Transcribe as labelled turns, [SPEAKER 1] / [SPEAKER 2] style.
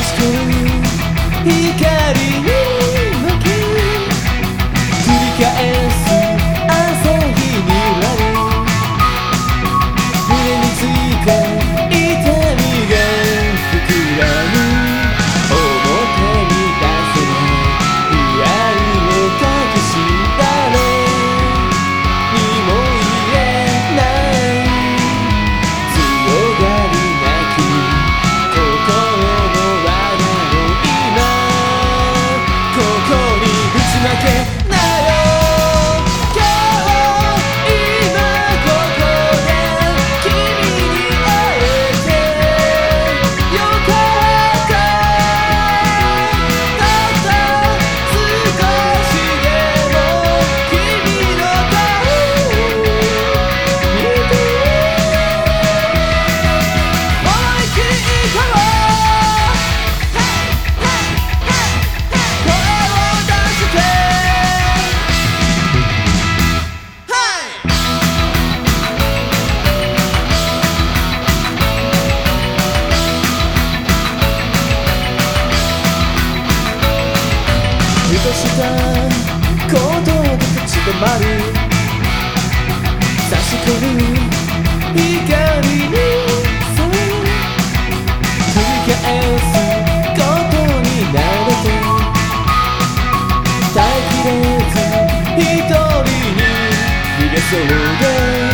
[SPEAKER 1] しく光にふとした行動で立ち止まる差し込む光にさ繰り返すことに慣れて耐えきれず一人に逃げそうで